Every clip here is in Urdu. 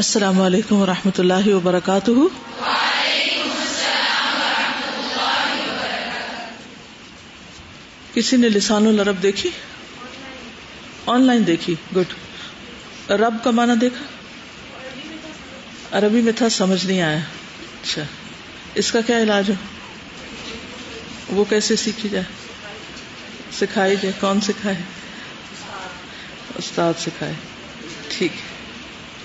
السلام علیکم و رحمۃ اللہ وبرکاتہ۔ کسی نے لسان العرب دیکھی؟ آن لائن دیکھی، گڈ۔ رب کا معنی دیکھا؟ عربی میں تھا، سمجھ نہیں آیا۔ اچھا۔ اس کا کیا علاج ہو وہ کیسے سیکھی جائے؟ سکھائی جائے۔ کون سکھائے؟ استاد سکھائے۔ ٹھیک۔ ہے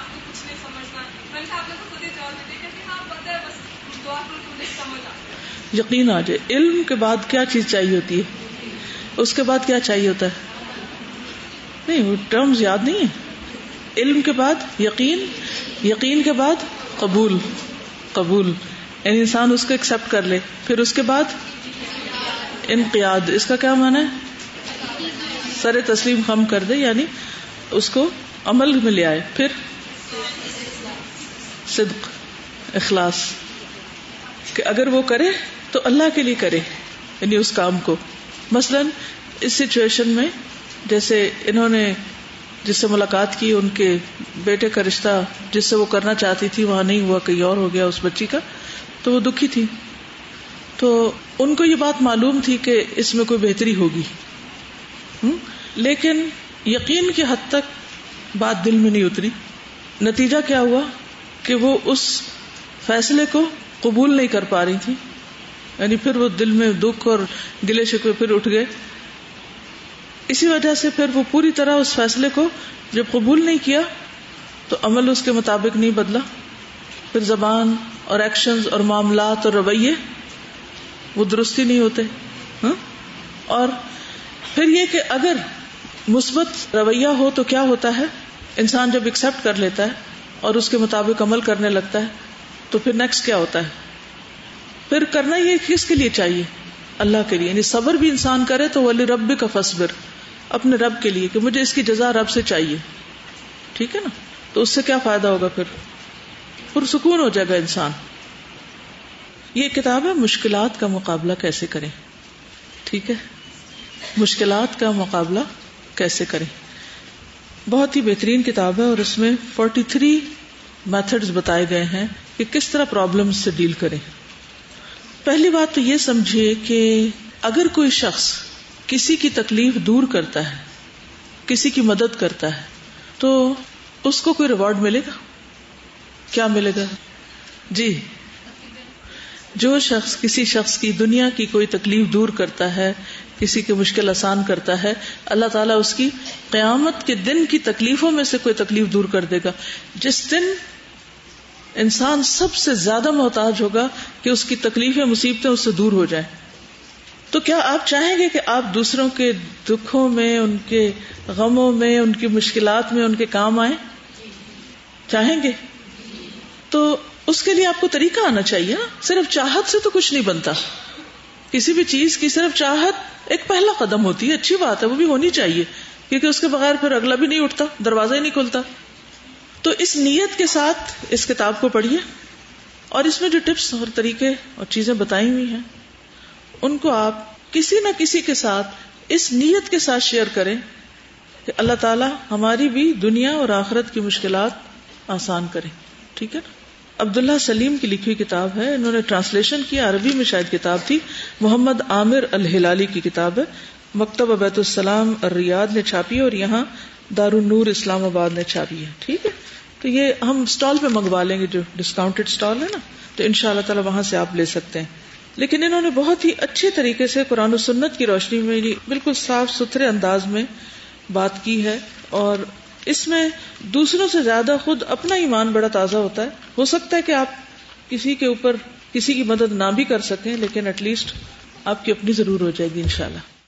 آپ کو کچھ نہیں سمجھنا بلکہ آپ کو خود ہی جواب دے کہ جی ہاں پتہ ہے، بس دعا کر تو مجھے سمجھ آ یقین آ جائے۔ علم کے بعد کیا چیز چاہیے ہوتی ہے؟ اس کے بعد کیا چاہیے ہوتا ہے؟ نہیں، وہ ٹرمز یاد نہیں ہے علم کے بعد یقین یقین کے بعد قبول قبول۔ یعنی انسان اس کو ایکسپٹ کر لے۔ پھر اس کے بعد انقیاد۔ اس کا کیا مانا ہے؟ سر تسلیم خم کر دے یعنی اس کو عمل میں لے آئے۔ پھر صدق، اخلاص، کہ اگر وہ کرے تو اللہ کے لیے کرے یعنی اس کام کو۔ مثلا اس سچویشن میں جیسے انہوں نے جس سے ملاقات کی، ان کے بیٹے کا رشتہ جس سے وہ کرنا چاہتی تھی، وہاں نہیں ہوا، کہیں اور ہو گیا اس بچی کا، تو وہ دکھی تھی۔ تو ان کو یہ بات معلوم تھی کہ اس میں کوئی بہتری ہوگی۔ لیکن یقین کی حد تک بات دل میں نہیں اتری۔ نتیجہ کیا ہوا کہ وہ اس فیصلے کو قبول نہیں کر پا رہی تھی؟ یعنی پھر وہ دل میں دکھ اور گلے شکوے پھر اٹھ گئے۔ اسی وجہ سے پھر وہ پوری طرح اس فیصلے کو جب قبول نہیں کیا تو عمل اس کے مطابق نہیں بدلا۔ پھر زبان اور ایکشن اور معاملات اور رویے وہ درستی نہیں ہوتے۔ ہاں؟ اور پھر یہ کہ اگر مثبت رویہ ہو تو کیا ہوتا ہے؟ انسان جب ایکسپٹ کر لیتا ہے اور اس کے مطابق عمل کرنے لگتا ہے، تو پھر نیکسٹ کیا ہوتا ہے؟ پھر کرنا یہ کس کے لیے چاہیے؟ اللہ کے لیے۔ یعنی صبر بھی انسان کرے تو ولی رب کا فصبر اپنے رب کے لیے کہ مجھے اس کی جزا رب سے چاہیے۔ ٹھیک ہے نا؟ تو اس سے کیا فائدہ ہوگا پھر؟ پرسکون ہو جائے گا انسان۔ یہ کتاب ہے، مشکلات کا مقابلہ کیسے کریں؟ ٹھیک ہے؟ مشکلات کا مقابلہ کیسے کریں؟ بہت ہی بہترین کتاب ہے اور اس میں فورٹی تھری میتھڈز بتائے گئے ہیں کہ کس طرح پرابلم سے ڈیل کریں۔ پہلی بات تو یہ سمجھے کہ اگر کوئی شخص کسی کی تکلیف دور کرتا ہے، کسی کی مدد کرتا ہے، تو اس کو کوئی ریوارڈ ملے گا؟ کیا ملے گا؟ جی۔ جو شخص کسی شخص کی دنیا کی کوئی تکلیف دور کرتا ہے، کسی کی مشکل آسان کرتا ہے، اللہ تعالیٰ اس کی قیامت کے دن کی تکلیفوں میں سے کوئی تکلیف دور کر دے گا۔ جس دن انسان سب سے زیادہ محتاج ہوگا کہ اس کی تکلیفیں، مصیبتیں اس سے دور ہو جائیں۔ تو کیا آپ چاہیں گے کہ آپ دوسروں کے دکھوں میں، ان کے غموں میں، ان کی مشکلات میں، ان کے کام آئیں؟ چاہیں گے؟ تو اس کے لیے آپ کو طریقہ آنا چاہیے نا۔ صرف چاہت سے تو کچھ نہیں بنتا۔ کسی بھی چیز کی صرف چاہت ایک پہلا قدم ہوتی ہے۔ اچھی بات ہے، وہ بھی ہونی چاہیے۔ کیونکہ اس کے بغیر پھر اگلا بھی نہیں اٹھتا، دروازہ ہی نہیں کھلتا۔ تو اس نیت کے ساتھ اس کتاب کو پڑھیے۔ اور اس میں جو ٹپس اور طریقے اور چیزیں بتائی ہوئی ہیں، ان کو آپ کسی نہ کسی کے ساتھ اس نیت کے ساتھ شیئر کریں کہ اللہ تعالیٰ ہماری بھی دنیا اور آخرت کی مشکلات آسان کرے ٹھیک ہے نا؟ عبداللہ سلیم کی لکھی کتاب ہے۔ انہوں نے ٹرانسلیشن کی، عربی میں شاید کتاب تھی۔ محمد عامر الہلالی کی کتاب ہے۔ مکتب ابیت السلام الریاض نے چھاپی ہے اور یہاں دار النور اسلام آباد نے چھاپی ہے۔ ٹھیک ہے؟ تو یہ ہم اسٹال پہ منگوا لیں گے جو ڈسکاؤنٹڈ اسٹال ہے نا، تو ان شاء اللہ تعالی وہاں سے آپ لے سکتے ہیں۔ لیکن انہوں نے بہت ہی اچھے طریقے سے قرآن و سنت کی روشنی میں یعنی بالکل صاف ستھرے انداز میں بات کی ہے اور اس میں دوسروں سے زیادہ خود اپنا ایمان بڑا تازہ ہوتا ہے۔ ہو سکتا ہے کہ آپ کسی کے اوپر کسی کی مدد نہ بھی کر سکیں، لیکن ایٹ لیسٹ آپ کی اپنی ضرور ہو جائے گی انشاءاللہ۔